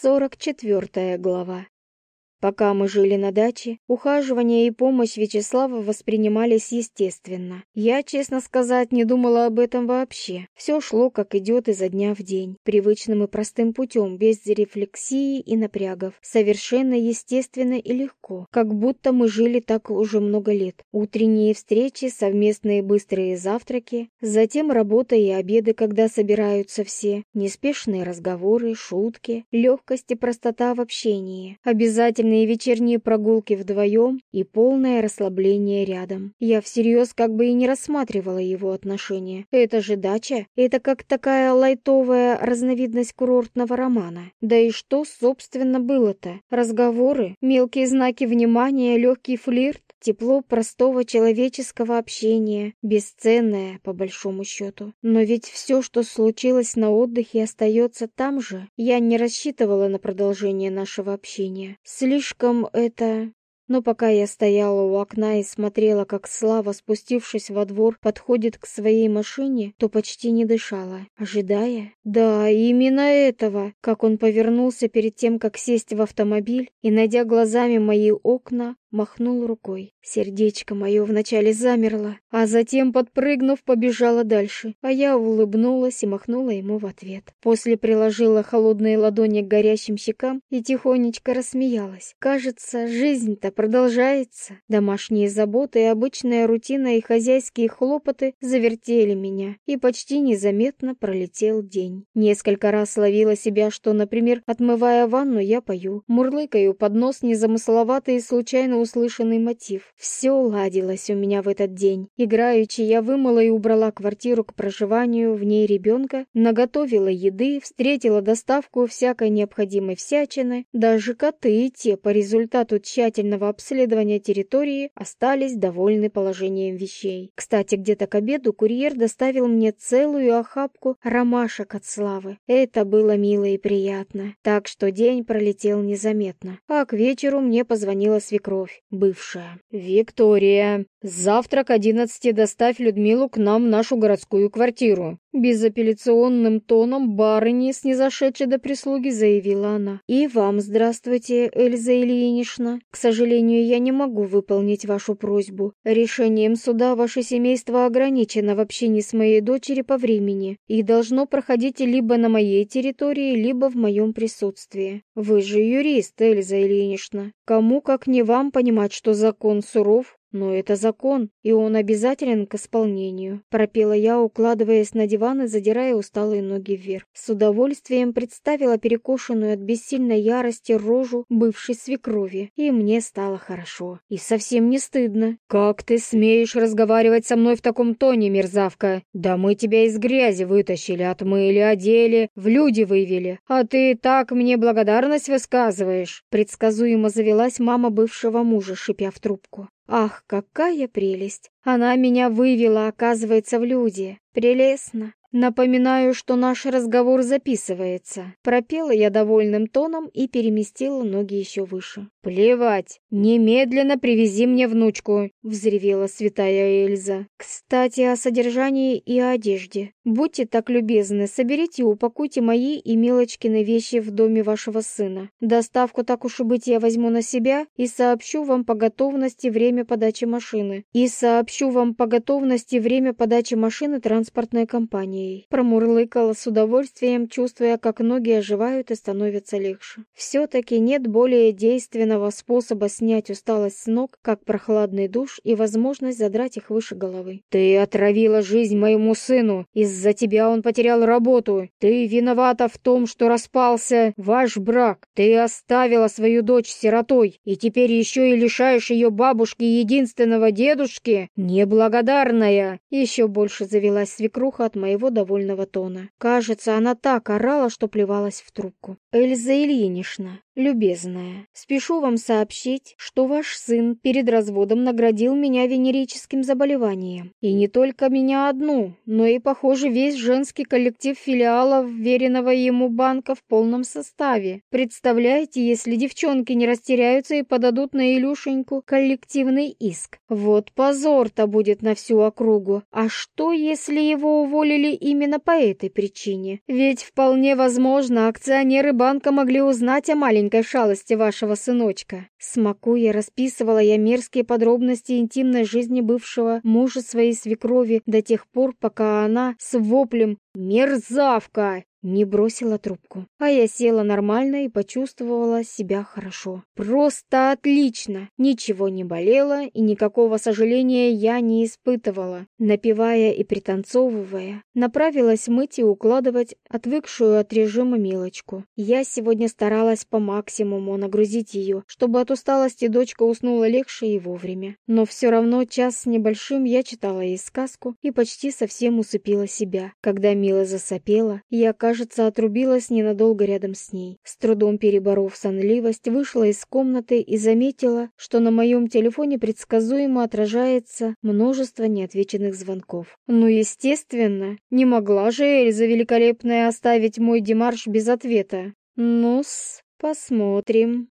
44 глава. Пока мы жили на даче, ухаживание и помощь Вячеслава воспринимались естественно. Я, честно сказать, не думала об этом вообще. Все шло, как идет изо дня в день, привычным и простым путем, без рефлексии и напрягов. Совершенно естественно и легко, как будто мы жили так уже много лет. Утренние встречи, совместные быстрые завтраки, затем работа и обеды, когда собираются все, неспешные разговоры, шутки, легкость и простота в общении. Обязательно длинные вечерние прогулки вдвоем и полное расслабление рядом. Я всерьез как бы и не рассматривала его отношения. Это же дача, это как такая лайтовая разновидность курортного романа. Да и что, собственно, было-то? Разговоры, мелкие знаки внимания, легкий флирт, тепло простого человеческого общения, бесценное, по большому счету. Но ведь все, что случилось на отдыхе, остается там же. Я не рассчитывала на продолжение нашего общения. Слишком это... Но пока я стояла у окна и смотрела, как Слава, спустившись во двор, подходит к своей машине, то почти не дышала, ожидая. Да, именно этого, как он повернулся перед тем, как сесть в автомобиль, и, найдя глазами мои окна, махнул рукой. Сердечко мое вначале замерло, а затем, подпрыгнув, побежало дальше, а я улыбнулась и махнула ему в ответ. После приложила холодные ладони к горящим щекам и тихонечко рассмеялась. Кажется, жизнь-то продолжается. Домашние заботы обычная рутина и хозяйские хлопоты завертели меня, и почти незаметно пролетел день. Несколько раз ловила себя, что, например, отмывая ванну, я пою, мурлыкаю под нос незамысловатый и случайно услышанный мотив. Все ладилось у меня в этот день. Играючи, я вымыла и убрала квартиру к проживанию, в ней ребенка, наготовила еды, встретила доставку всякой необходимой всячины. Даже коты и те, по результату тщательного обследования территории, остались довольны положением вещей. Кстати, где-то к обеду курьер доставил мне целую охапку ромашек от Славы. Это было мило и приятно. Так что день пролетел незаметно. А к вечеру мне позвонила свекровь любовь, бывшая. «Виктория, завтра к одиннадцати доставь Людмилу к нам в нашу городскую квартиру. Безапелляционным тоном барыни, снизошедшей до прислуги, заявила она. «И вам здравствуйте, Эльза Ильинична. К сожалению, я не могу выполнить вашу просьбу. Решением суда ваше семейство ограничено в общении с моей дочерью по времени и должно проходить либо на моей территории, либо в моем присутствии. Вы же юрист, Эльза Ильинична. Кому, как не вам, понимать, что закон суров, но это закон, и он обязателен к исполнению. Пропела я, укладываясь на диван и задирая усталые ноги вверх. С удовольствием представила перекошенную от бессильной ярости рожу бывшей свекрови, и мне стало хорошо. И совсем не стыдно. «Как ты смеешь разговаривать со мной в таком тоне, мерзавка? Да мы тебя из грязи вытащили, отмыли, одели, в люди вывели. А ты так мне благодарность высказываешь?» Предсказуемо завелась мама бывшего мужа, шипя в трубку. Ах, какая прелесть! Она меня вывела, оказывается, в люди. Прелестно. Напоминаю, что наш разговор записывается. Пропела я довольным тоном и переместила ноги еще выше. Плевать. Немедленно привези мне внучку, взревела святая Эльза. Кстати, о содержании и одежде. Будьте так любезны, соберите и упакуйте мои и Милочкины вещи в доме вашего сына. Доставку так уж и быть я возьму на себя и сообщу вам по готовности время подачи машины. И сообщу вам по готовности время подачи машины транспортной компании ней. Промурлыкала с удовольствием, чувствуя, как ноги оживают и становятся легче. Все-таки нет более действенного способа снять усталость с ног, как прохладный душ и возможность задрать их выше головы. «Ты отравила жизнь моему сыну. Из-за тебя он потерял работу. Ты виновата в том, что распался ваш брак. Ты оставила свою дочь сиротой, и теперь еще и лишаешь ее бабушки единственного дедушки? Неблагодарная!» Еще больше завелась свекруха от моего довольного тона. Кажется, она так орала, что плевалась в трубку. «Эльза Ильинична, любезная, спешу вам сообщить, что ваш сын перед разводом наградил меня венерическим заболеванием. И не только меня одну, но и, похоже, весь женский коллектив филиалов веренного ему банка в полном составе. Представляете, если девчонки не растеряются и подадут на Илюшеньку коллективный иск? Вот позор-то будет на всю округу. А что, если его уволили именно по этой причине? Ведь вполне возможно, акционеры банка могли узнать о маленькой шалости вашего сыночка. Смакуя, расписывала я мерзкие подробности интимной жизни бывшего мужа своей свекрови до тех пор, пока она с воплем «Мерзавка!» не бросила трубку. А я села нормально и почувствовала себя хорошо. Просто отлично! Ничего не болело и никакого сожаления я не испытывала. Напивая и пританцовывая, направилась мыть и укладывать отвыкшую от режима мелочку. Я сегодня старалась по максимуму нагрузить ее, чтобы от усталости дочка уснула легче и вовремя. Но все равно час с небольшим я читала ей сказку и почти совсем усыпила себя. Когда Мила засопела, я, кажется, отрубилась ненадолго рядом с ней. С трудом переборов сонливость, вышла из комнаты и заметила, что на моем телефоне предсказуемо отражается множество неотвеченных звонков. Ну, естественно, не могла же Эльза Великолепная оставить мой демарш без ответа. Ну-с, посмотрим.